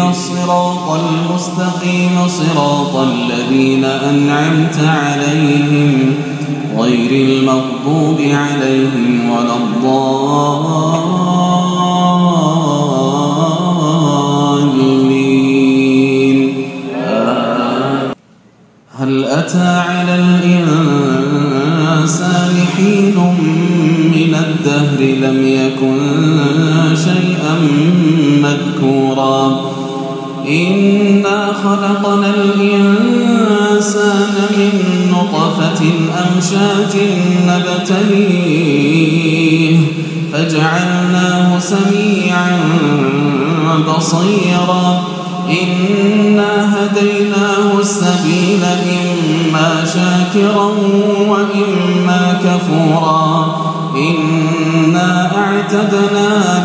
الصراط المستقيم صراط الذين أنعمت عليهم غير المغضوب عليهم ولا الضالين. هل أتى على الإنسان حين من الدهر لم يكن شيئا مذكورا؟ إنا خلقنا الإنسان من نطفة أمشاج نبتليه فجعلناه سميعا بصيرا إنا هديناه السبيل إما شاكرا وإما كفورا إنا أعتدنا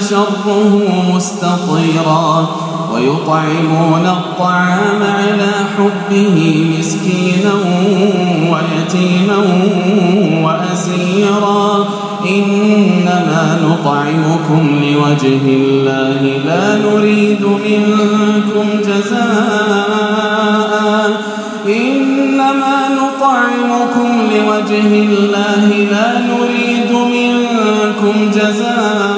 شره مستطيرا ويطعمون الطعام على حبه مسكينا ويتيما وأسيرا إنما نطعمكم لوجه الله لا نريد منكم جزاء إنما نطعمكم لوجه الله لا نريد منكم جزاء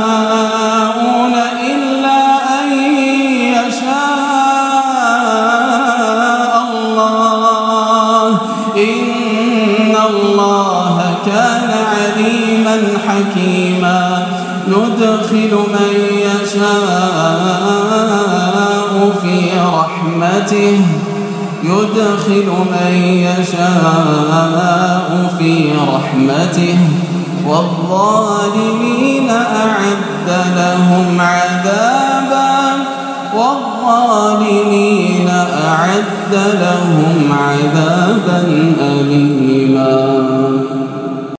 ندخل من يشاء في رحمته. يدخل من يشاء في رحمته. والظالمين أعد لهم عذابا. والظالمين أعد لهم عذابا أليما.